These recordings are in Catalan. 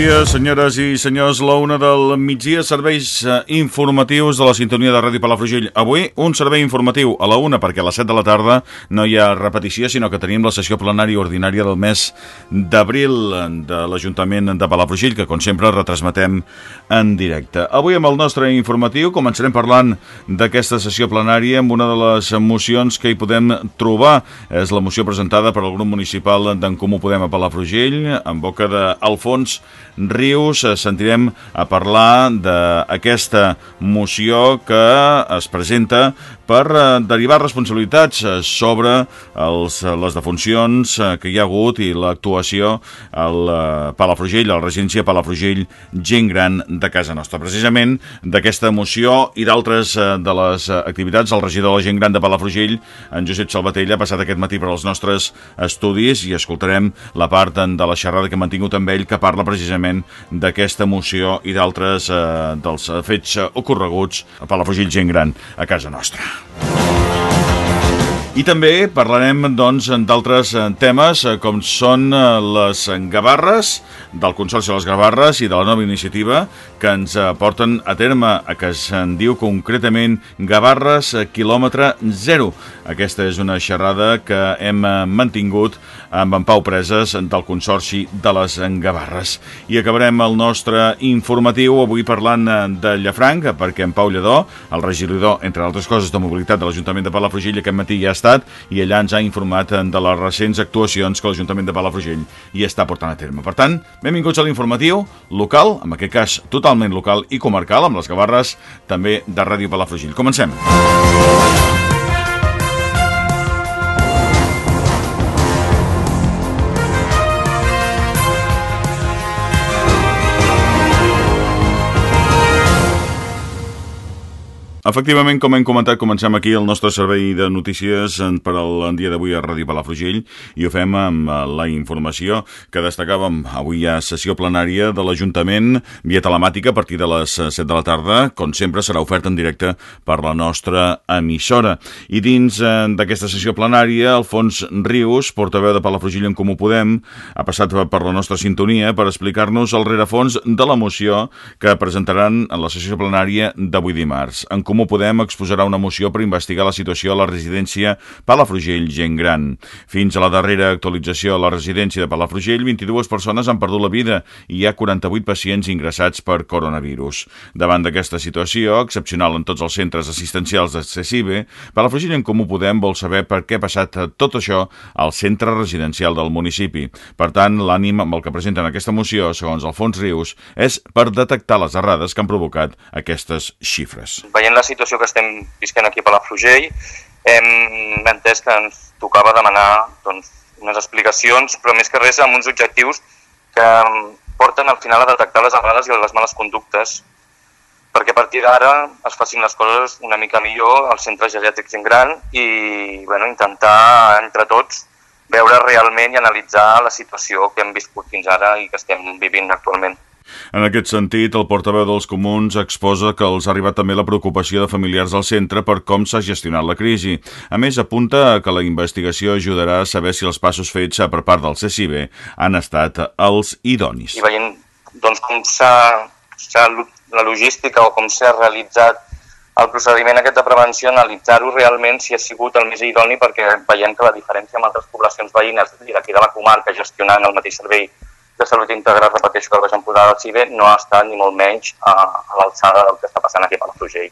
Dia, senyores i senyors. La una del migdia, serveis eh, informatius de la sintonia de Ràdio Palafrugell. Avui, un servei informatiu a la una, perquè a les 7 de la tarda no hi ha repetició, sinó que tenim la sessió plenària ordinària del mes d'abril de l'Ajuntament de Palafrugell, que, com sempre, retransmetem en directe. Avui, amb el nostre informatiu, començarem parlant d'aquesta sessió plenària amb una de les mocions que hi podem trobar. És la moció presentada per el grup municipal d'en Comú Podem a Palafrugell, en boca d'Alfons Rius eh, sentirem a parlar d'aquesta moció que es presenta per eh, derivar responsabilitats eh, sobre els, les defuncions que hi ha hagut i l'actuació al Palafrugell, a la residència Palafrugell Gent Gran de casa nostra. Precisament d'aquesta moció i d'altres de les activitats, el regidor de la Gent Gran de Palafrugell, en Josep Salvatella, ha passat aquest matí per als nostres estudis i escoltarem la part de la xerrada que hem mantingut amb ell que parla precisament d'aquesta moció i d'altres eh, dels fets ocorreguts a Palafrugell Gent Gran a casa nostra. Yeah. I també parlarem doncs d'altres eh, temes eh, com són eh, les Gavarres, del Consorci de les Gavarres i de la nova iniciativa que ens porten a terme, a que se'n diu concretament Gavarres quilòmetre zero. Aquesta és una xerrada que hem mantingut amb en Pau Preses del Consorci de les Gavarres. I acabarem el nostre informatiu avui parlant de Llafranc, perquè en Pau Lledó, el regidor, entre altres coses, de mobilitat de l'Ajuntament de Palafrugell, aquest matí ja estat i allà ens ha informat de les recents actuacions que l'Ajuntament de Palafrugell hi està portant a terme. Per tant, benvinguts a l'informatiu local, en aquest cas totalment local i comarcal, amb les gavarres també de Ràdio Palafrugell. Comencem. Música Efectivament, com hem comentat, comencem aquí el nostre servei de notícies per al dia d'avui a Ràdio Palafrugell i ho fem amb eh, la informació que destacàvem. Avui hi ha sessió plenària de l'Ajuntament via telemàtica a partir de les 7 de la tarda. Com sempre, serà oferta en directe per la nostra emissora. I dins eh, d'aquesta sessió plenària, Alfons Rius, portaveu de Palafrugell en Comú Podem, ha passat per la nostra sintonia per explicar-nos el rerefons de la moció que presentaran en la sessió plenària d'avui dimarts. En Comú Podem exposarà una moció per investigar la situació a la residència Palafrugell Gent Gran. Fins a la darrera actualització a la residència de Palafrugell, 22 persones han perdut la vida i hi ha 48 pacients ingressats per coronavirus. Davant d'aquesta situació, excepcional en tots els centres assistencials de CECIBE, Palafrugell en Comú Podem vol saber per què ha passat tot això al centre residencial del municipi. Per tant, l'ànim amb el que presenten aquesta moció, segons Alfons Rius, és per detectar les errades que han provocat aquestes xifres. Veient la situació que estem visquent aquí a Palafrugell, hem entès que ens tocava demanar doncs, unes explicacions, però més que res amb uns objectius que porten al final a detectar les errades i les males conductes perquè a partir d'ara es facin les coses una mica millor als centres geriàtrics en gran i bueno, intentar entre tots veure realment i analitzar la situació que hem viscut fins ara i que estem vivint actualment. En aquest sentit, el portaveu dels comuns exposa que els ha arribat també la preocupació de familiars del centre per com s'ha gestionat la crisi. A més, apunta que la investigació ajudarà a saber si els passos fets per part del CCIB han estat els idonis. I veient doncs, com s'ha la logística o com s'ha realitzat el procediment aquest de prevenció, analitzar-ho realment si ha sigut el més idoni perquè veiem que la diferència amb altres poblacions veïnes d'aquí de la comarca gestionant el mateix servei de salut integral, repeteixo que el Baix Empordà del CIBE no ha estat ni molt menys a, a l'alçada del que està passant aquí a Palafrugell.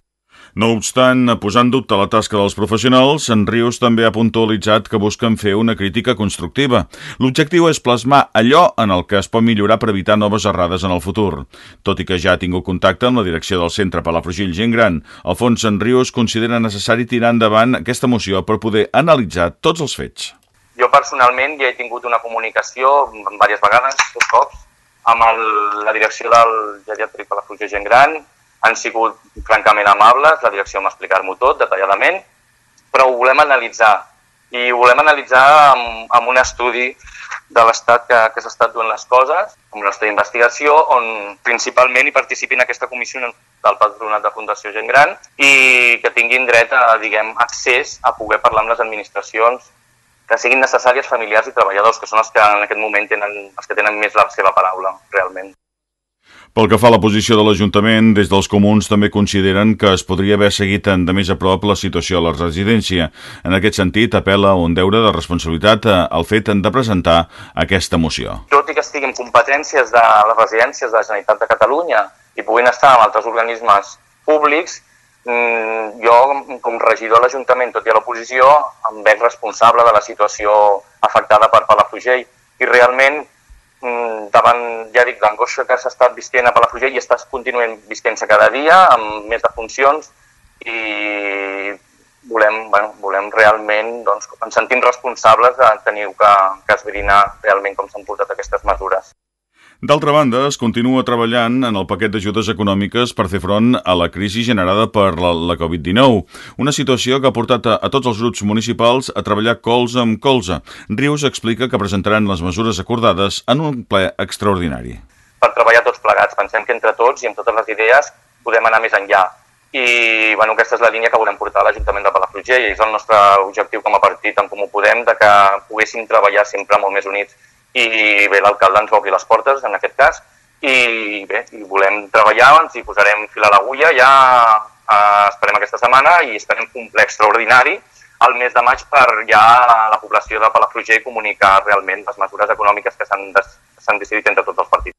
No obstant, posant dubte la tasca dels professionals, en Rius també ha puntualitzat que busquen fer una crítica constructiva. L'objectiu és plasmar allò en el que es pot millorar per evitar noves errades en el futur. Tot i que ja ha tingut contacte amb la direcció del centre Palafrugell Gent Gran, Alfons en Rius considera necessari tirar endavant aquesta moció per poder analitzar tots els fets. Jo personalment ja he tingut una comunicació diverses vegades, dos cops, amb el, la direcció del geriàtric Palafrugell Gent Gran, han sigut francament amables, la direcció m'ha explicat-m'ho tot detalladament, però ho volem analitzar. I ho volem analitzar amb, amb un estudi de l'estat que, que s'ha estat duent les coses, amb estudi d'investigació, on principalment hi participin aquesta comissió del Patronat de Fundació Gent Gran i que tinguin dret a, diguem, accés a poder parlar amb les administracions que siguin necessàries familiars i treballadors, que són els que en aquest moment tenen, els que tenen més la seva paraula, realment. Pel que fa a la posició de l'Ajuntament, des dels comuns també consideren que es podria haver seguit de més a prop la situació a la residència. En aquest sentit, apela un deure de responsabilitat al fet de presentar aquesta moció. Tot i que estiguin competències de les residències de la Generalitat de Catalunya i puguin estar amb altres organismes públics, jo, com regidor de l'Ajuntament, tot i a l'oposició, em veig responsable de la situació afectada per Palafrugell i realment Mm, davant, ja dic, l'angoixa que s'ha estat visquent a Palafrugell i estàs continuant visquent-se cada dia amb més de funcions i volem, bueno, volem realment, doncs, ens sentim responsables de tenir que, que esbrinar realment com s'han portat aquestes mesures. D'altra banda, es continua treballant en el paquet d'ajudes econòmiques per fer front a la crisi generada per la, la Covid-19, una situació que ha portat a, a tots els grups municipals a treballar colze amb colze. Rius explica que presentaran les mesures acordades en un ple extraordinari. Per treballar tots plegats, pensem que entre tots i amb totes les idees podem anar més enllà. I bueno, aquesta és la línia que volem portar a l'Ajuntament de Palafrugell i és el nostre objectiu com a partit en Comú Podem de que poguéssim treballar sempre molt més units i bé, l'alcalde ens va obrir les portes en aquest cas i bé, i volem treballar, ens hi posarem fil a l'agulla, ja eh, esperem aquesta setmana i esperem un ple extraordinari al mes de maig per ja la població de Palafrugell comunicar realment les mesures econòmiques que s'han decidit entre tots els partits.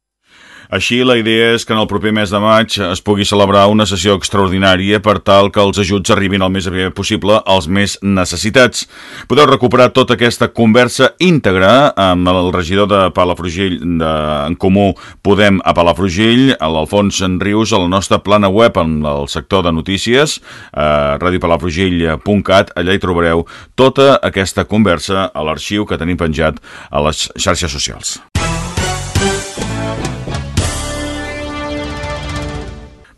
Així, la idea és que en el proper mes de maig es pugui celebrar una sessió extraordinària per tal que els ajuts arribin el més aviat possible als més necessitats. Podeu recuperar tota aquesta conversa íntegra amb el regidor de Palafrugell de, en comú Podem a Palafrugell, l'Alfons Rius, a la nostra plana web en el sector de notícies, a radiopalafrugell.cat, allà hi trobareu tota aquesta conversa a l'arxiu que tenim penjat a les xarxes socials.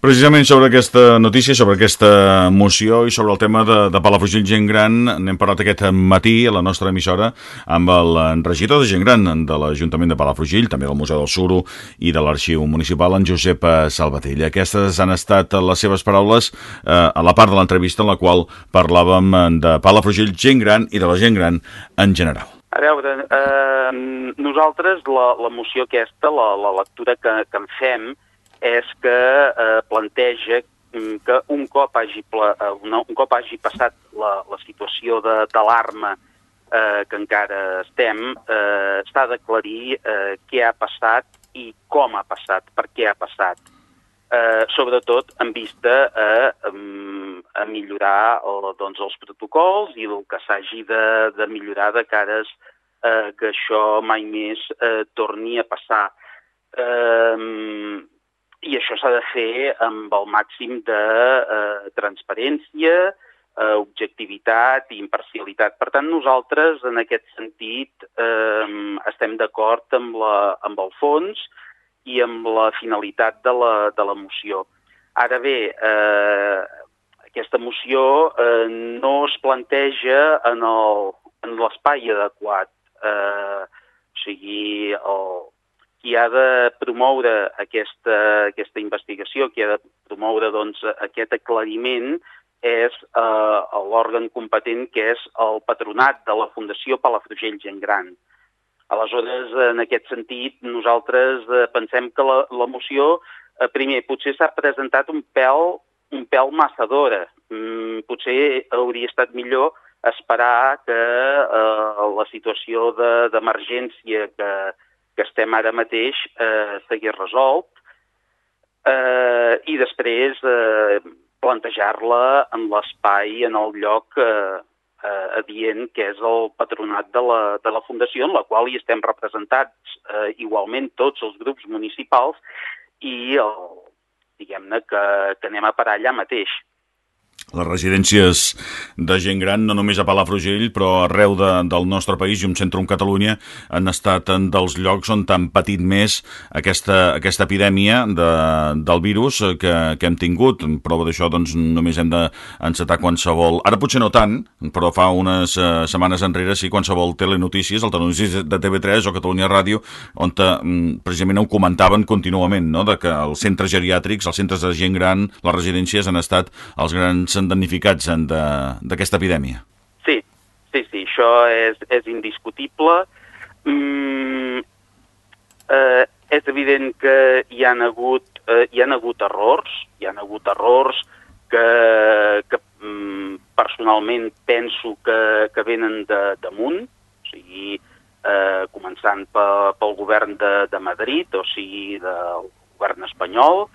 Precisament sobre aquesta notícia, sobre aquesta moció i sobre el tema de, de Palafrugell Gent Gran, n'hem parlat aquest matí a la nostra emissora amb el regidor de Gent Gran de l'Ajuntament de Palafrugell, també del Museu del Suro i de l'Arxiu Municipal, en Josep Salvatell. Aquestes han estat les seves paraules eh, a la part de l'entrevista en la qual parlàvem de Palafrugell Gent Gran i de la gent gran en general. A veure, eh, nosaltres la, la moció aquesta, la, la lectura que, que en fem, és que eh, planteja mm, que un cop hagi, eh, un cop hagi passat la, la situació d'alarma eh, que encara estem, eh, s'ha d'aclarir eh, què ha passat i com ha passat, per què ha passat. Eh, sobretot en vista a, a millorar el, doncs, els protocols i el que s'hagi de, de millorar de cares eh, que això mai més eh, torni a passar. Eh, i això s'ha de fer amb el màxim de eh, transparència, eh, objectivitat i imparcialitat. Per tant, nosaltres, en aquest sentit, eh, estem d'acord amb, la, amb el fons i amb la finalitat de la, de la moció. Ara bé, eh, aquesta moció eh, no es planteja en l'espai adequat. Eh, o sigui, el, qui ha de promoure aquesta, aquesta investigació, qui ha de promoure doncs, aquest aclariment, és eh, l'òrgan competent que és el patronat de la Fundació Palafrugell Gent Gran. Aleshores, en aquest sentit, nosaltres eh, pensem que la, la moció, eh, primer, potser s'ha presentat un pèl, un pèl massa d'hora. Mm, potser hauria estat millor esperar que eh, la situació d'emergència de, que, que estem ara mateix eh, s'hagués resolt eh, i després eh, plantejar-la en l'espai, en el lloc eh, eh, adient, que és el patronat de la, de la Fundació, en la qual hi estem representats eh, igualment tots els grups municipals i diguem-ne que, que anem a parar allà mateix les residències de gent gran, no només a Palafrugell, però arreu de, del nostre país i un centre en Catalunya, han estat en dels llocs on han patit més aquesta, aquesta epidèmia de, del virus que, que hem tingut. Prova d'això, doncs, només hem d'encetar qualsevol... Ara potser no tant, però fa unes uh, setmanes enrere sí qualsevol telenotícies, el telenotícies de TV3 o Catalunya Ràdio, on uh, precisament ho comentaven contínuament, no?, de que els centres geriàtrics, els centres de gent gran, les residències han estat els grans damnificats d'aquesta epidèmia. Sí, sí, sí, això és, és indiscutible. Mm, eh, és evident que hi han hagut, eh, hi han hagut errors, hi han hagut errors que, que mm, personalment penso que, que venen de, damunt, o sigui, eh, començant pel govern de, de Madrid, o sigui, del govern espanyol,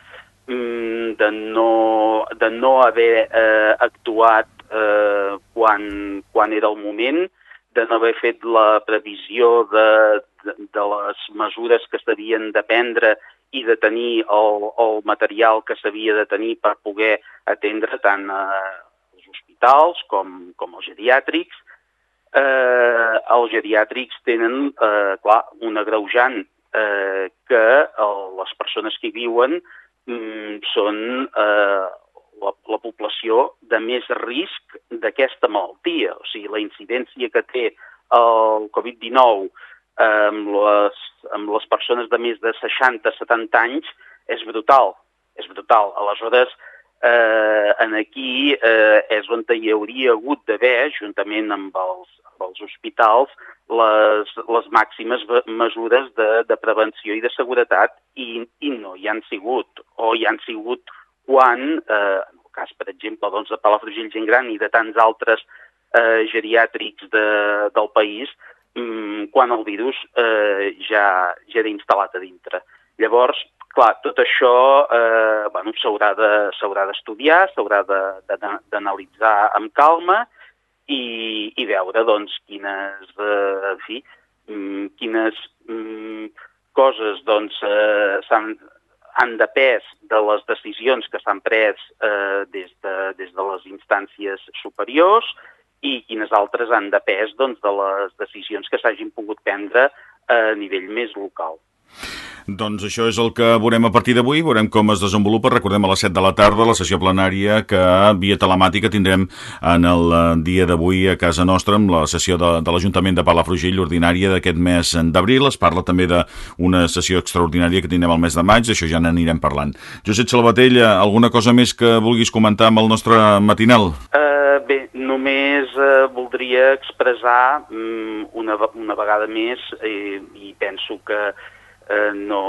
de no, de no haver eh, actuat eh, quan, quan era el moment, de no haver fet la previsió de, de, de les mesures que s'havien de prendre i de tenir el, el material que s'havia de tenir per poder atendre tant eh, els hospitals com, com els geriàtrics. Eh, els geriàtrics tenen, eh, clar, un agreujant eh, que el, les persones que hi viuen mm, són eh, la, la població de més risc d'aquesta malaltia. O sigui, la incidència que té el Covid-19 amb, les, amb les persones de més de 60-70 anys és brutal, és brutal. Aleshores, eh, en aquí eh, és on hi hauria hagut d'haver, juntament amb els, amb els hospitals, les, les màximes mesures de, de prevenció i de seguretat i, i no hi han sigut, o hi han sigut quan, eh, en el cas, per exemple, doncs, de Palafrugell Gent Gran i de tants altres eh, geriàtrics de, del país, mm, quan el virus eh, ja, ja era instal·lat a dintre. Llavors, clar, tot això eh, bueno, s'haurà d'estudiar, de, s'haurà d'analitzar amb calma i, i veure doncs, quines, eh, en fi, mm, quines mm, coses doncs, eh, han, han depès de les decisions que s'han pres eh, des, de, des de les instàncies superiors i quines altres han depès doncs, de les decisions que s'hagin pogut prendre a nivell més local. Doncs això és el que veurem a partir d'avui, veurem com es desenvolupa, recordem a les 7 de la tarda la sessió plenària que via telemàtica tindrem en el eh, dia d'avui a casa nostra amb la sessió de, de l'Ajuntament de Palafrugell ordinària d'aquest mes d'abril, es parla també d'una sessió extraordinària que tindrem el mes de maig, això ja n'anirem parlant. Josep Salvatell, alguna cosa més que vulguis comentar amb el nostre matinal? Uh, bé, només uh, voldria expressar um, una, una vegada més eh, i penso que eh, no...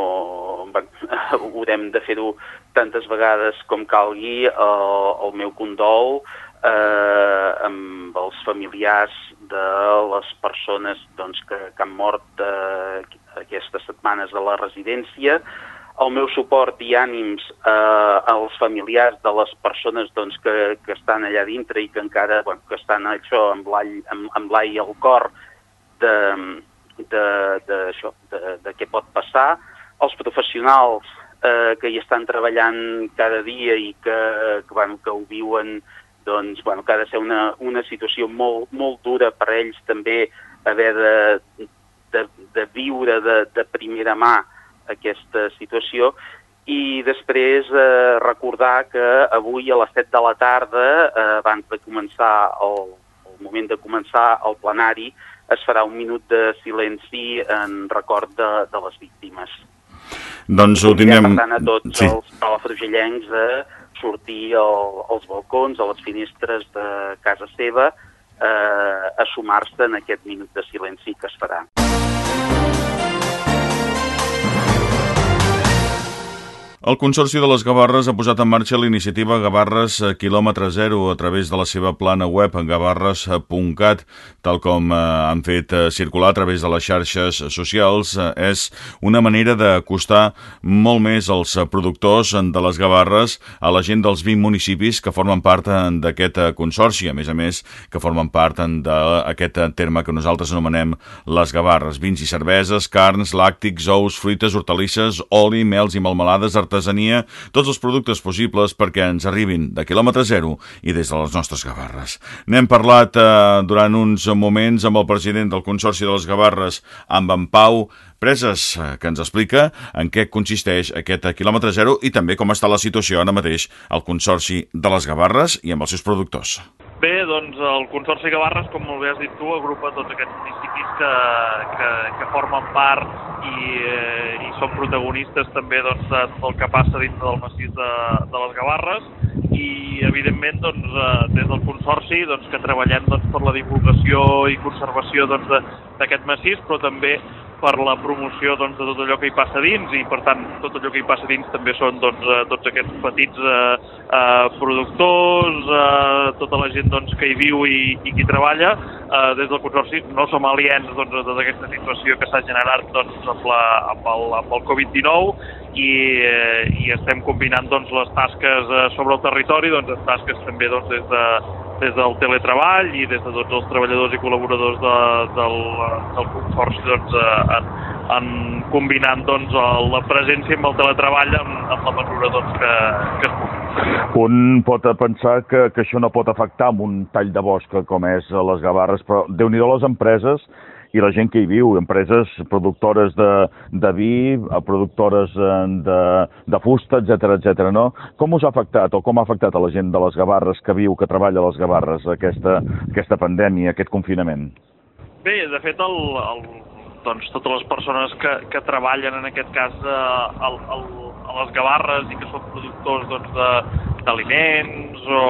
Bé, haurem de fer-ho tantes vegades com calgui, el, el meu condol eh, amb els familiars de les persones doncs, que, que han mort eh, aquestes setmanes a la residència, el meu suport i ànims eh, als familiars de les persones doncs, que, que estan allà dintre i que encara bueno, que estan això amb amb al cor de, de, de, això, de, de què pot passar, els professionals eh, que hi estan treballant cada dia i que, que, bueno, que ho viuen, doncs, bueno, que ha de ser una, una situació molt, molt dura per ells també haver de, de, de viure de, de primera mà aquesta situació. I després eh, recordar que avui a les 7 de la tarda, eh, abans de començar el, el moment de començar el plenari, es farà un minut de silenci en record de, de les víctimes. Doncs ho tindrem... Per tant, a tots sí. els palafrugellencs a sortir al, als balcons, a les finestres de casa seva, eh, a sumar-se en aquest minut de silenci que es farà. El Consorci de les Gavarres ha posat en marxa l'iniciativa Gavarres quilòmetre zero a través de la seva plana web gavarres.cat, tal com eh, han fet eh, circular a través de les xarxes socials. Eh, és una manera d'acostar molt més els productors de les Gavarres a la gent dels 20 municipis que formen part d'aquest consorci, a més a més que formen part d'aquest terme que nosaltres anomenem les Gavarres. Vins i cerveses, carns, làctics, ous, fruites, hortalisses, oli, mels i melmelades artesanals artesania, tots els productes possibles perquè ens arribin de quilòmetre zero i des de les nostres Gavarres. N'hem parlat eh, durant uns moments amb el president del Consorci de les Gavarres, amb en Pau Preses, eh, que ens explica en què consisteix aquest quilòmetre zero i també com està la situació ara mateix al Consorci de les Gavarres i amb els seus productors. Bé, doncs el Consorci Gavarres, com molt bé has dit tu, agrupa tots aquests municipis que, que, que formen part i, eh, i són protagonistes també doncs, de tot el que passa dintre del massís de, de les Gavarres. I evidentment doncs, eh, des del Consorci doncs, que treballem doncs, per la divulgació i conservació d'aquest doncs, massís, però també per la promoció doncs, de tot allò que hi passa dins i per tant tot allò que hi passa dins també són doncs, eh, tots aquests petits eh, eh, productors, eh, tota la gent doncs, que hi viu i, i qui treballa. Eh, des del Consorci no som aliens doncs, de tota aquesta situació que s'ha generat doncs, amb, la, amb el, amb el Covid-19 i, eh, i estem combinant doncs, les tasques eh, sobre el territori, doncs, tasques també doncs, des de des del teletreball i des de tots els treballadors i col·laboradors de, del, del Consorci doncs, eh, en, en combinant doncs, la presència amb el teletreball en, en la mesura doncs, que, que es pugui. Un pot pensar que, que això no pot afectar amb un tall de bosc com és les Gavarres, però déu nhi les empreses i la gent que hi viu, empreses productores de, de vi, productores eh, de, de fusta, etc etc. no? Com us ha afectat o com ha afectat a la gent de les Gavarres que viu, que treballa a les Gavarres, aquesta, aquesta pandèmia, aquest confinament? Bé, de fet, el, el, doncs, totes les persones que, que treballen, en aquest cas, eh, el, el, a les Gavarres i que són productors doncs, d'aliments o,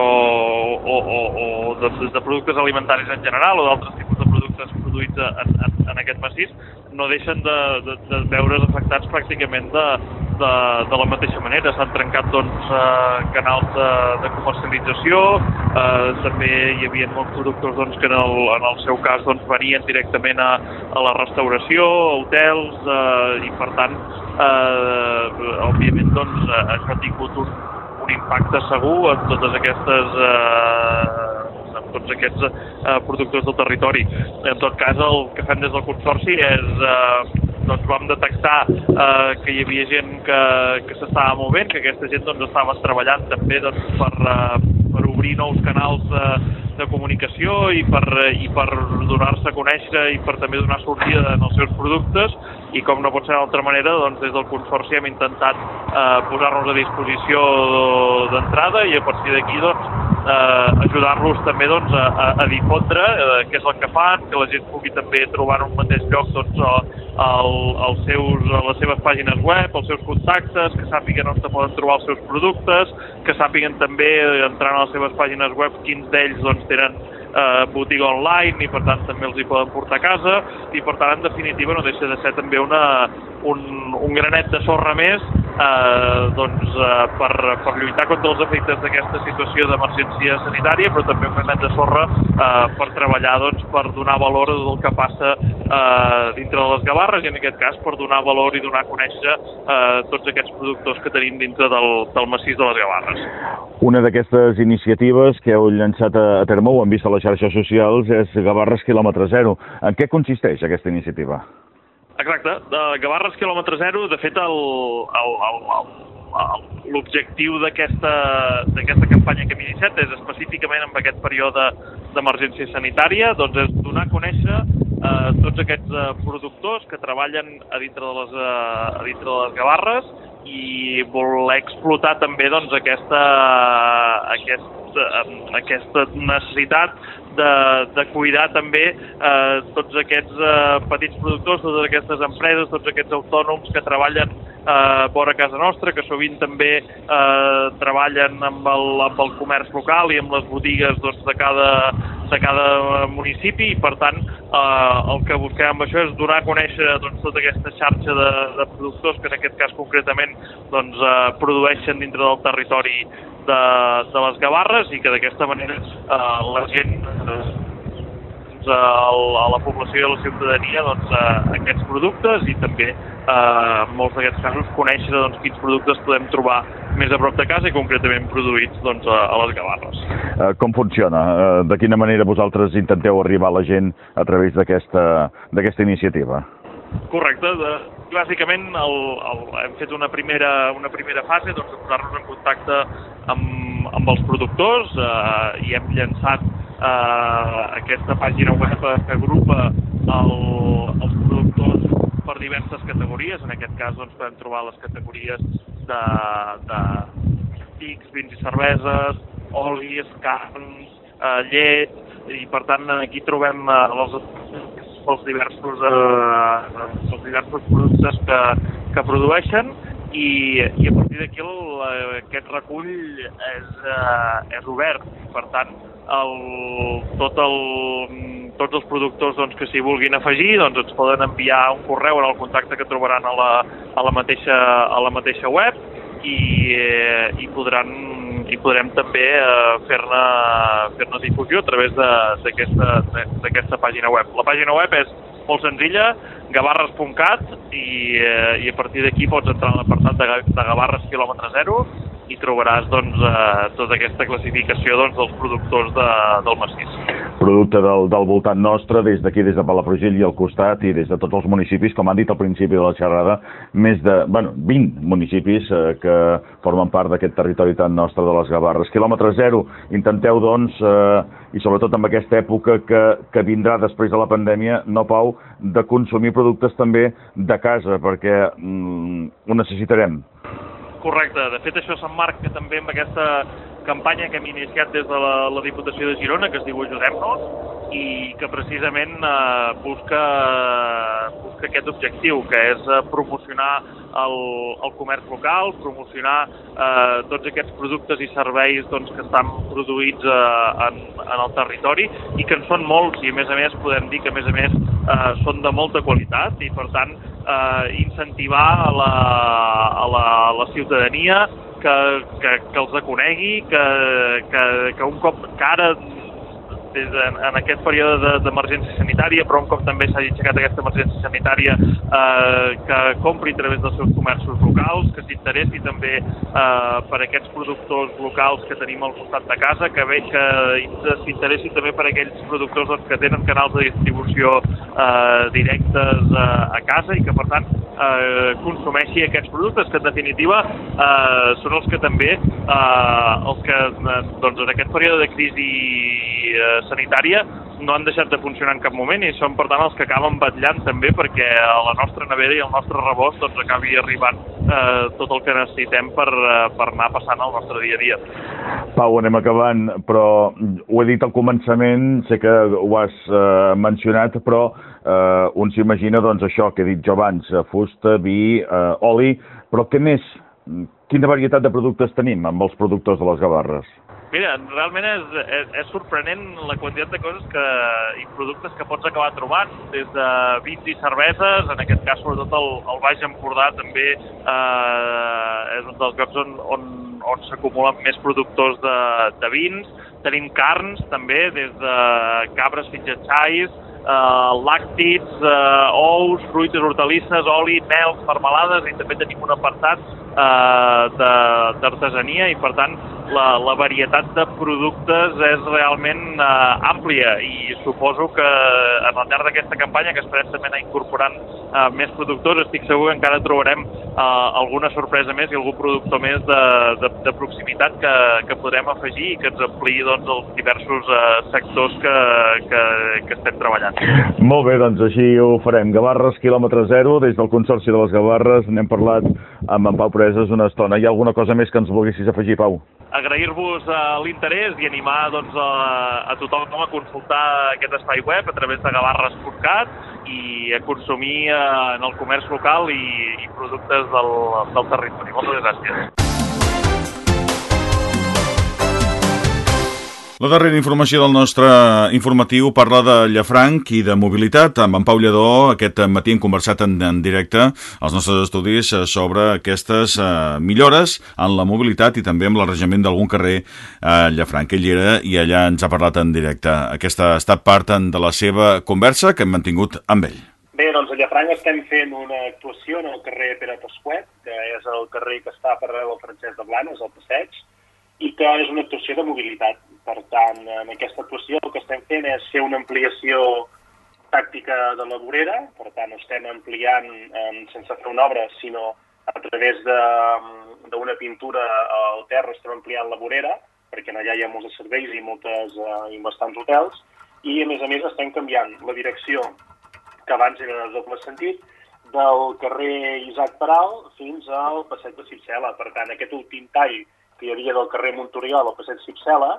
o, o, o de, de productes alimentaris en general o d'altres tipus de productes produïts en, en, en aquest massís no deixen de, de, de veure's afectats pràcticament de, de, de la mateixa manera. S'han trencat doncs, eh, canals de, de comercialització, eh, també hi havia molts productors doncs, que en el, en el seu cas doncs, venien directament a, a la restauració, a hotels, eh, i per tant, eh, òbviament, doncs, això ha tingut un, un impacte segur en totes aquestes eh, tots aquests eh, productors del territori. En tot cas, el que fem des del Consorci és eh, doncs vam detectar eh, que hi havia gent que, que s'estava movent, que aquesta gent doncs, estava treballant també doncs, per, eh, per obrir nous canals de, de comunicació i per, i per donar-se a conèixer i per també donar sortida en els seus productes. I com no pot ser d'altra manera, doncs des del Consorci hem intentat eh, posar-nos a disposició d'entrada i a partir d'aquí doncs, eh, ajudar-los també doncs, a, a difondre eh, què és el que fan, que la gent pugui també trobar en un mateix lloc doncs, el, els seus, les seves pàgines web, els seus contactes, que sàpiguen on poden trobar els seus productes, que sàpiguen també, entrant a les seves pàgines web, quins d'ells doncs, tenen eh, botiga online i per tant també els hi poden portar a casa. I per tant en definitiva no deixa de ser també una, un, un granet de sorra més eh, doncs, eh, per, per lluitar contra els efectes d'aquesta situació d'emergència sanitària però també un granet de sorra eh, per treballar doncs, per donar valor a tot el que passa eh, dintre de les gavarres i en aquest cas per donar valor i donar a conèixer eh, tots aquests productors que tenim dintre del, del massís de les gavarres. Una d'aquestes iniciatives que heu llançat a, a terme, ho hem vist a les xarxes socials, és Gavarres quilòmetre zero. En què consisteix aquesta iniciativa? Exacte, de Gavarres quilòmetre zero, de fet l'objectiu d'aquesta campanya que hem iniciat és específicament en aquest període d'emergència sanitària, doncs és donar a conèixer eh, tots aquests eh, productors que treballen a dintre de les, eh, a dintre de les Gavarres i voler explotar també doncs, aquesta, aquesta, aquesta necessitat de, de cuidar també eh, tots aquests eh, petits productors, totes aquestes empreses, tots aquests autònoms que treballen eh, vora casa nostra, que sovint també eh, treballen amb el, amb el comerç local i amb les botigues doncs, de, cada, de cada municipi. I per tant eh, el que busquem amb això és donar a conèixer doncs, tota aquesta xarxa de, de productors que en aquest cas concretament doncs, eh, produeixen dintre del territori de, de les Gavarres i que d'aquesta manera eh, la gent eh, a, a la població i a la ciutadania doncs, eh, aquests productes i també eh, en molts d'aquests casos conèixer doncs, quins productes podem trobar més a prop de casa i concretament produïts doncs, a, a les Gavarres. Eh, com funciona? Eh, de quina manera vosaltres intenteu arribar a la gent a través d'aquesta iniciativa? Correcte. De, bàsicament el, el, hem fet una primera, una primera fase doncs, de posar-nos en contacte amb, amb els productors eh, i hem llançat eh, aquesta pàgina web que agrupa el, els productors per diverses categories. En aquest cas doncs, podem trobar les categories de, de tics, vins i cerveses, olis, carns, eh, llet, i per tant aquí trobem eh, els pels diversos, eh, pels diversos productes que, que produeixen i, i a partir d'aquí aquest recull és, eh, és obert. Per tant, el, tot el, tots els productors doncs, que s'hi vulguin afegir doncs, ens poden enviar un correu en el contacte que trobaran a la, a la, mateixa, a la mateixa web i, eh, i podran i podrem també eh, fer-ne fer, difusió a través d'aquesta pàgina web. La pàgina web és molt senzilla, gavarres.cat i, eh, i a partir d'aquí pots entrar en l'apartat de, de Gavarres quilòmetre zero i trobaràs doncs, eh, tota aquesta classificació doncs, dels productors de, del massís. Producte del, del voltant nostre, des d'aquí, des de Palafrugell i al costat, i des de tots els municipis, com han dit al principi de la xerrada, més de bueno, 20 municipis eh, que formen part d'aquest territori tan nostre de les Gavarres. Quilòmetre zero, intenteu, doncs, eh, i sobretot en aquesta època que, que vindrà després de la pandèmia, no pau, de consumir productes també de casa, perquè mm, ho necessitarem. Correcte, de fet això s'emmarca també amb aquesta campanya que hem iniciat des de la, la Diputació de Girona, que es diu Ajudem-nos, i que precisament eh, busca, busca aquest objectiu, que és eh, promocionar el, el comerç local, promocionar eh, tots aquests productes i serveis doncs, que estan produïts eh, en, en el territori i que en són molts i a més a més podem dir que a més a més eh, són de molta qualitat i per tant eh, incentivar a la, a la, a la ciutadania que, que, que els conegui, que, que, que un cop que ara des de, en aquest període d'emergència de, sanitària, però un cop també s'hagi aixecat aquesta emergència sanitària, eh, que compri a través dels seus comerços locals, que s'interessi també eh, per aquests productors locals que tenim al costat de casa, que ve que s'interessi també per aquells productors doncs, que tenen canals de distribució eh, directes eh, a casa i que, per tant, eh, consumeixi aquests productes, que en definitiva eh, són els que també, eh, els que eh, doncs, en aquest període de crisi eh, sanitària no han deixat de funcionar en cap moment i són per tant els que acaben batllant també perquè a la nostra nevera i al nostre rebost doncs, acabi arribant eh, tot el que necessitem per, eh, per anar passant el nostre dia a dia. Pau, anem acabant, però ho he dit al començament, sé que ho has eh, mencionat, però eh, un s'imagina doncs, això que he dit jo abans, eh, fusta, vi, eh, oli, però què més? Quina varietat de productes tenim amb els productors de les Gavarres? Mira, realment és, és, és sorprenent la quantitat de coses que, i productes que pots acabar trobant, des de vins i cerveses, en aquest cas sobretot el, el Baix Empordà també eh, és un dels llocs on, on, on s'acumulen més productors de, de vins, tenim carns també, des de cabres fins a xais, eh, làctids, eh, ous, fruites, hortalisses, oli, mel, marmelades i també tenim un apartat eh, d'artesania i per tant la, la varietat de productes és realment eh, àmplia i suposo que en el llarg d'aquesta campanya que esperem també anar incorporant eh, més productors estic segur que encara trobarem eh, alguna sorpresa més i algun productor més de, de, de proximitat que, que podrem afegir i que ens ampliï doncs, els diversos eh, sectors que, que, que estem treballant. Molt bé, doncs així ho farem. Gavarres, quilòmetre zero, des del Consorci de les Gavarres, n'hem parlat amb en Pau Preses una estona. Hi ha alguna cosa més que ens volguessis afegir, Pau? agrair-vos uh, l'interès i animar doncs, a, a tothom a consultar aquest espai web a través de gavarres.cat i a consumir uh, en el comerç local i, i productes del, del territori. Moltes gràcies. La darrera informació del nostre informatiu parla de Llafranc i de mobilitat. Amb en Pau Lledó aquest matí hem conversat en, en directe als nostres estudis eh, sobre aquestes uh, millores en la mobilitat i també amb l'arranjament d'algun carrer a Llafranc. Ell era i allà ens ha parlat en directe. Aquesta ha estat part de la seva conversa que hem mantingut amb ell. Bé, doncs a Llafranc estem fent una actuació en el carrer Pere Pasquet, que és el carrer que està per el Francesc de Blanes, el passeig, i que és una actuació de mobilitat per tant, en aquesta actuació el que estem fent és fer una ampliació tàctica de la vorera, per tant, estem ampliant eh, sense fer una obra, sinó a través d'una pintura al terra estem ampliant la vorera, perquè allà hi ha molts serveis i, moltes, eh, i bastants hotels, i a més a més estem canviant la direcció, que abans era de doble sentit, del carrer Isaac Peral fins al passeig de Cipsela. Per tant, aquest últim tall que hi havia del carrer Montoriol al passeig Cipsela,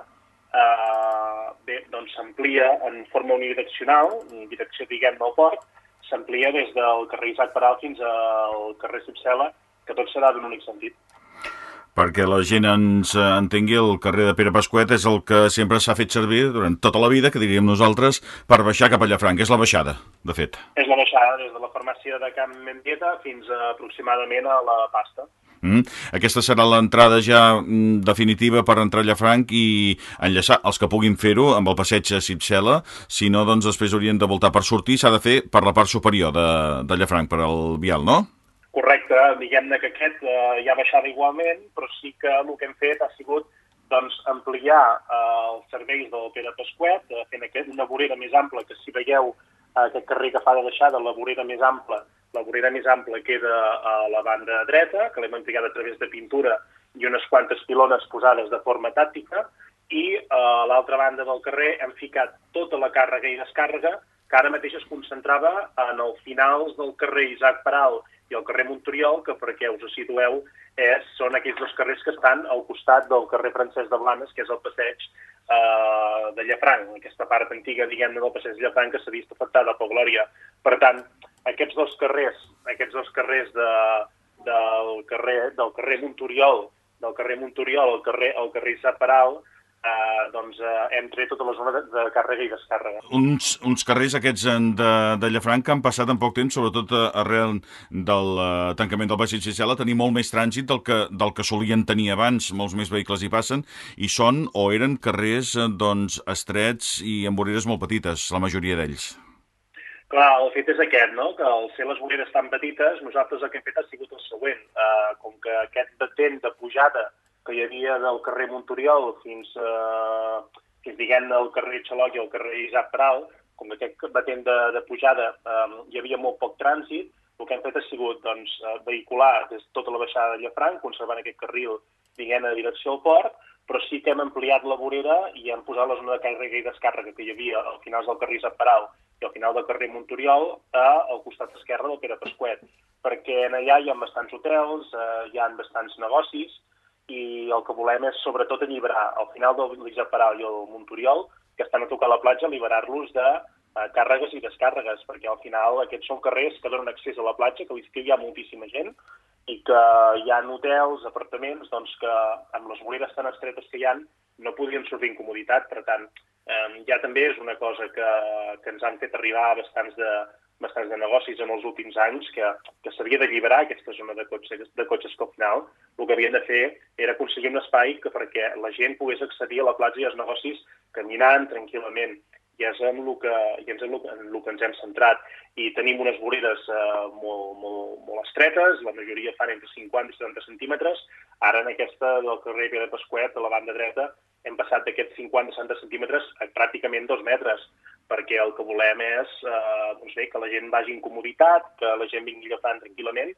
eh, bé, doncs s'amplia en forma unidireccional, en direcció, diguem-ne, al port, s'amplia des del carrer Isaac Peral fins al carrer Cipsela, que tot serà d'un únic sentit. Perquè la gent ens entengui, el carrer de Pere Pasquet és el que sempre s'ha fet servir durant tota la vida, que diríem nosaltres, per baixar cap a Llafranc. És la baixada, de fet. És la baixada, des de la farmàcia de Camp Mendieta fins a, aproximadament a la pasta. Mm. Aquesta serà l'entrada ja mm, definitiva per entrar a Llafranc i enllaçar els que puguin fer-ho amb el passeig a Sitxela, si no, doncs després haurien de voltar per sortir, s'ha de fer per la part superior de, de Llafranc, per al vial, no? Correcte, diguem-ne que aquest eh, ja baixava igualment, però sí que el que hem fet ha sigut doncs, ampliar eh, els serveis del Pere Pasquet, eh, fent aquest, una vorera més ampla, que si veieu eh, aquest carrer que fa de deixada, la vorera més ampla, la vorera més ampla queda a la banda dreta, que l'hem ampliat a través de pintura i unes quantes pilones posades de forma tàctica, i a l'altra banda del carrer hem ficat tota la càrrega i descàrrega que ara mateix es concentrava en els finals del carrer Isaac Peral i el carrer Montoriol, que perquè us situeu és, són aquells dos carrers que estan al costat del carrer Francesc de Blanes, que és el passeig eh, de Llafranc, aquesta part antiga, diguem-ne, del passeig de Llafranc que s'ha vist afectada per Glòria. Per tant, aquests dos carrers, aquests dos carrers de, del, carrer, del carrer Montoriol, del carrer Montoriol al carrer, al carrer Saparal, eh, doncs eh, hem tret tota la zona de, de càrrega i descàrrega. Uns, uns carrers aquests de, de Llafranc que han passat en poc temps, sobretot eh, arrel del uh, tancament del Baix Social, a tenir molt més trànsit del que, del que solien tenir abans, molts més vehicles hi passen, i són o eren carrers doncs, estrets i amb voreres molt petites, la majoria d'ells. Clar, el fet és aquest, no? que al ser les voreres tan petites, nosaltres el que hem fet ha sigut el següent. Uh, com que aquest batent de pujada que hi havia del carrer Montoriol fins, uh, fins diguem al carrer Xaloc i al carrer Isaac Pral, com que aquest batent de, de pujada um, hi havia molt poc trànsit, el que hem fet ha sigut doncs, vehicular des tota la baixada de Llafranc, conservant aquest carril diguem a direcció al port, però sí que hem ampliat la vorera i hem posat la zona de càrrega i descàrrega que hi havia al final del carrer Isaac Pral i al final del carrer Montoriol a, al costat esquerre del Pere Pasquet, perquè en allà hi ha bastants hotels, eh, hi ha bastants negocis, i el que volem és sobretot alliberar al final del Lisa Paral i el Montoriol, que estan a tocar la platja, alliberar-los de eh, càrregues i descàrregues, perquè al final aquests són carrers que donen accés a la platja, que hi ha moltíssima gent, i que hi ha hotels, apartaments, doncs que amb les voreres tan estretes que hi han no podien sortir en comoditat, per tant, eh, ja també és una cosa que, que ens han fet arribar bastants de, bastants de negocis en els últims anys, que, que s'havia d'alliberar aquesta zona de cotxes, de cotxes que al final el que havien de fer era aconseguir un espai que perquè la gent pogués accedir a la platja i als negocis caminant tranquil·lament. I és en el que, i és en el, en el que ens hem centrat. I tenim unes voreres eh, molt, molt, molt estretes, la majoria fan entre 50 i 70 centímetres. Ara en aquesta del carrer Pere Pasquet, a la banda dreta, hem passat d'aquests 50-60 centímetres a pràcticament dos metres, perquè el que volem és eh, doncs bé, que la gent vagi en comoditat, que la gent vingui agafant tranquil·lament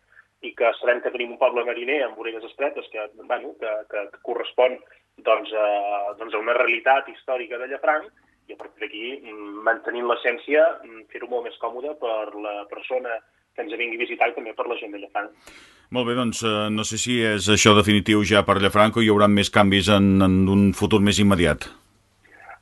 i que sabem que tenim un poble mariner amb orelles estretes que, bueno, que, que, que correspon doncs, a, doncs a una realitat històrica de Llafranc i a partir d'aquí, mm, mantenint l'essència, mm, fer-ho molt més còmode per la persona que ens vingui a visitar i també per la gent de Llafranc. Molt bé, doncs eh, no sé si és això definitiu ja per Llafranc o hi haurà més canvis en, en un futur més immediat.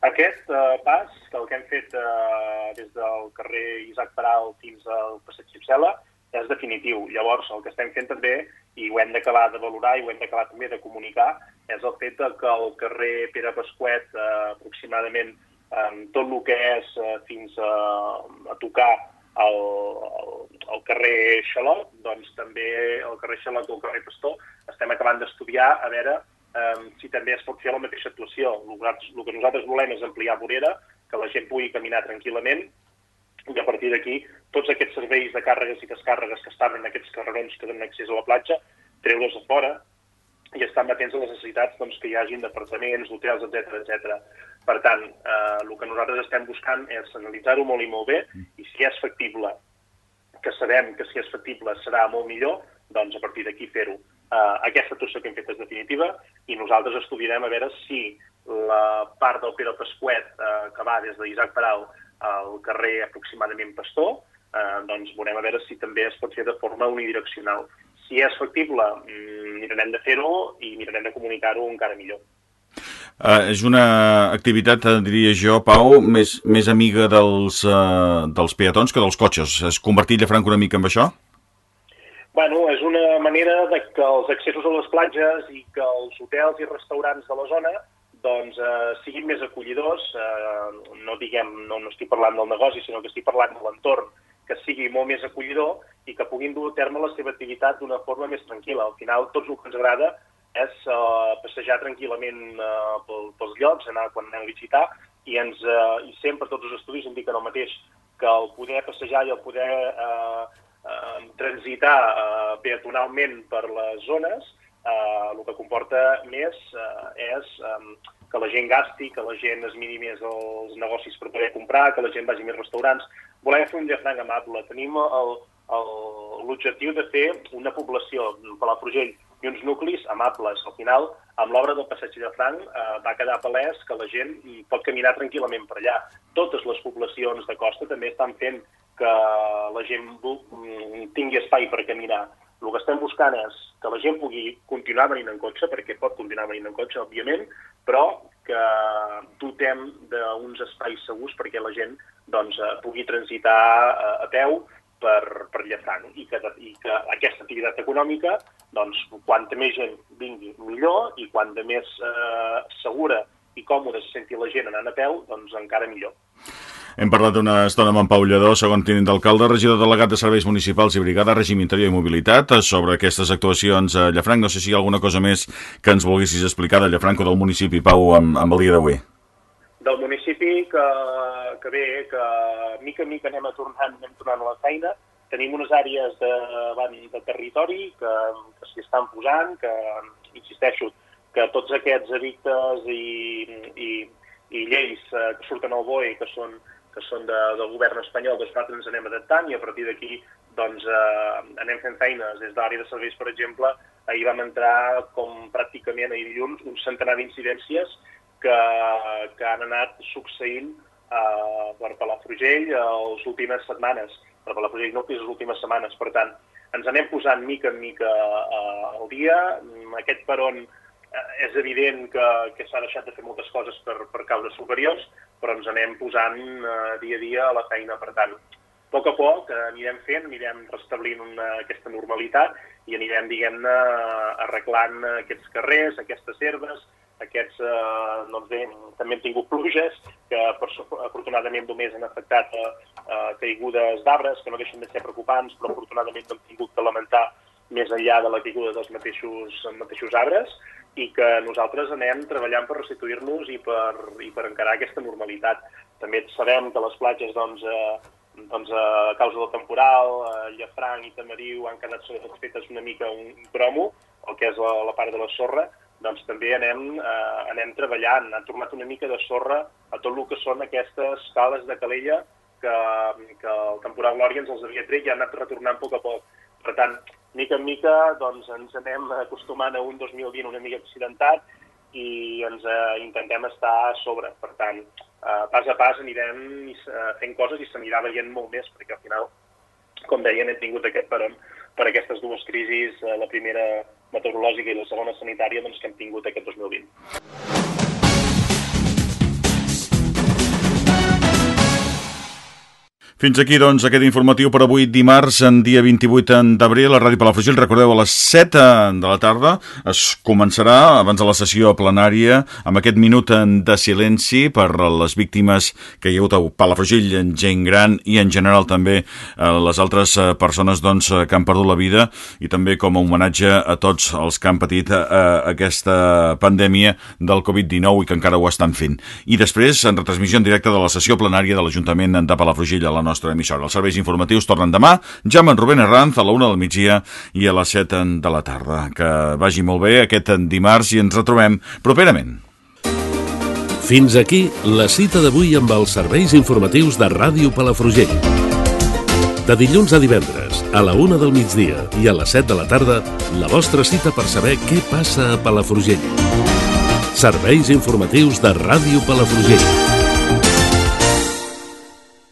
Aquest eh, pas, que el que hem fet eh, des del carrer Isaac Peral fins al passeig Cipsela, és definitiu. Llavors, el que estem fent també i ho hem d'acabar de valorar i ho hem d'acabar també de comunicar, és el fet que el carrer Pere Pasquet, eh, aproximadament eh, tot el que és eh, fins a, a tocar el, el, el carrer Xalot, doncs també el carrer Xalot o el carrer Pastor, estem acabant d'estudiar a veure eh, si també es pot fer la mateixa actuació. El, el que nosaltres volem és ampliar vorera, que la gent pugui caminar tranquil·lament, i a partir d'aquí tots aquests serveis de càrregues i descàrregues que estan en aquests carrerons que donen accés a la platja, treure's a fora i estar atents a les necessitats doncs, que hi hagin d'apartaments, hotels, etc etc. Per tant, eh, el que nosaltres estem buscant és analitzar-ho molt i molt bé i si és factible, que sabem que si és factible serà molt millor, doncs a partir d'aquí fer-ho. Eh, aquesta actuació que hem fet és definitiva i nosaltres estudiarem a veure si la part del Pere Pasquet eh, que va des d'Isaac Paral al carrer aproximadament Pastor, eh, doncs veurem a veure si també es pot fer de forma unidireccional. Si és factible, mm, mirarem de fer-ho i mirarem de comunicar-ho encara millor. Uh, és una activitat, eh, diria jo, Pau, més, més amiga dels, uh, dels peatons que dels cotxes. Es convertit Llafranc una mica amb això? Bueno, és una manera de que els accessos a les platges i que els hotels i restaurants de la zona doncs, eh, siguin més acollidors, eh, no diguem, no, no estic parlant del negoci, sinó que estic parlant de l'entorn, que sigui molt més acollidor i que puguin dur a terme la seva activitat d'una forma més tranquil·la. Al final, tot el que ens agrada és uh, passejar tranquil·lament uh, pel, pels llocs, anar quan anem a visitar, i, ens, uh, i sempre tots els estudis indiquen el mateix, que el poder passejar i el poder uh, uh, transitar uh, peatonalment per les zones, uh, el que comporta més uh, és um, que la gent gasti, que la gent es miri més els negocis per poder comprar, que la gent vagi més restaurants. Volem fer un llafranc amable. Tenim l'objectiu de fer una població, Palafrugell, i uns nuclis amables. Al final, amb l'obra del passeig de Franc eh, va quedar palès que la gent pot caminar tranquil·lament per allà. Totes les poblacions de costa també estan fent que la gent tingui espai per caminar. El que estem buscant és que la gent pugui continuar venint en cotxe, perquè pot continuar venint en cotxe, òbviament, però que dotem d'uns espais segurs perquè la gent doncs, eh, pugui transitar a, a peu per, per Llafranc i que, i que aquesta activitat econòmica, doncs, quanta més gent vingui, millor, i quanta més eh, segura i còmoda se senti la gent anant a peu, doncs encara millor. Hem parlat una estona amb en Pau Lledó, segon tinent d'alcalde, regidor delegat de Serveis Municipals i Brigada Règim Interior i Mobilitat, sobre aquestes actuacions a Llafranc. No sé si hi ha alguna cosa més que ens volguessis explicar de Llafranc o del municipi, Pau, amb, amb el dia d'avui del municipi que, que bé, que mica en mica anem a tornant, anem tornant a la feina. Tenim unes àrees de, de territori que, que s'hi estan posant, que, insisteixo, que tots aquests edictes i, i, i lleis eh, que surten al BOE, que són, que són de, del govern espanyol, doncs nosaltres ens anem adaptant i a partir d'aquí doncs, eh, anem fent feines. Des de l'àrea de serveis, per exemple, ahir vam entrar com pràcticament ahir dilluns un centenar d'incidències que, que han anat succeint eh, per Palafrugell les últimes setmanes, per Palafrugell no, les últimes setmanes. Per tant, ens anem posant mica en mica eh, al dia. Aquest peron eh, és evident que, que s'ha deixat de fer moltes coses per, per causes superiors, però ens anem posant eh, dia a dia a la feina. Per tant, a poc a poc eh, anirem fent, anirem restablint una, aquesta normalitat i anirem, diguem-ne, arreglant aquests carrers, aquestes herbes, aquests, eh, doncs bé, també hem tingut pluges, que afortunadament només han afectat eh, eh, caigudes d'arbres, que no deixen de ser preocupants, però afortunadament hem tingut que lamentar més enllà de la caiguda dels mateixos, mateixos arbres, i que nosaltres anem treballant per restituir-nos i, per, i per encarar aquesta normalitat. També sabem que les platges, doncs, eh, doncs a causa del temporal, eh, Llafranc i Tamariu han quedat fetes una mica un cromo, el que és la, la part de la sorra, doncs també anem, eh, anem treballant. Ha tornat una mica de sorra a tot el que són aquestes cales de Calella que, que el temporal Glòria ens els havia tret i ha anat retornant a poc a poc. Per tant, mica en mica doncs, ens anem acostumant a un 2020 una mica accidentat i ens eh, intentem estar a sobre. Per tant, eh, pas a pas anirem eh, fent coses i s'anirà veient molt més, perquè al final, com deien, hem tingut aquest peron per aquestes dues crisis, eh, la primera meteorològica i la segona sanitària doncs, que hem tingut aquest 2020. Fins aquí, doncs, aquest informatiu per avui dimarts, en dia 28 d'abril, a Ràdio Palafrugell. Recordeu, a les 7 de la tarda es començarà, abans de la sessió plenària, amb aquest minut de silenci per les víctimes que hi ha hagut a Palafrugell, en gent gran i en general també a les altres eh, persones doncs, que han perdut la vida i també com a homenatge a tots els que han patit a aquesta pandèmia del Covid-19 i que encara ho estan fent. I després, en retransmissió en directe de la sessió plenària de l'Ajuntament de Palafrugell a la nostra emissora. Els serveis informatius tornen demà, ja amb en Rubén Herranz a la una del migdia i a les 7 de la tarda. Que vagi molt bé aquest dimarts i ens retrobem properament. Fins aquí la cita d'avui amb els serveis informatius de Ràdio Palafrugell. De dilluns a divendres, a la una del migdia i a les 7 de la tarda, la vostra cita per saber què passa a Palafrugell. Serveis informatius de Ràdio Palafrugell.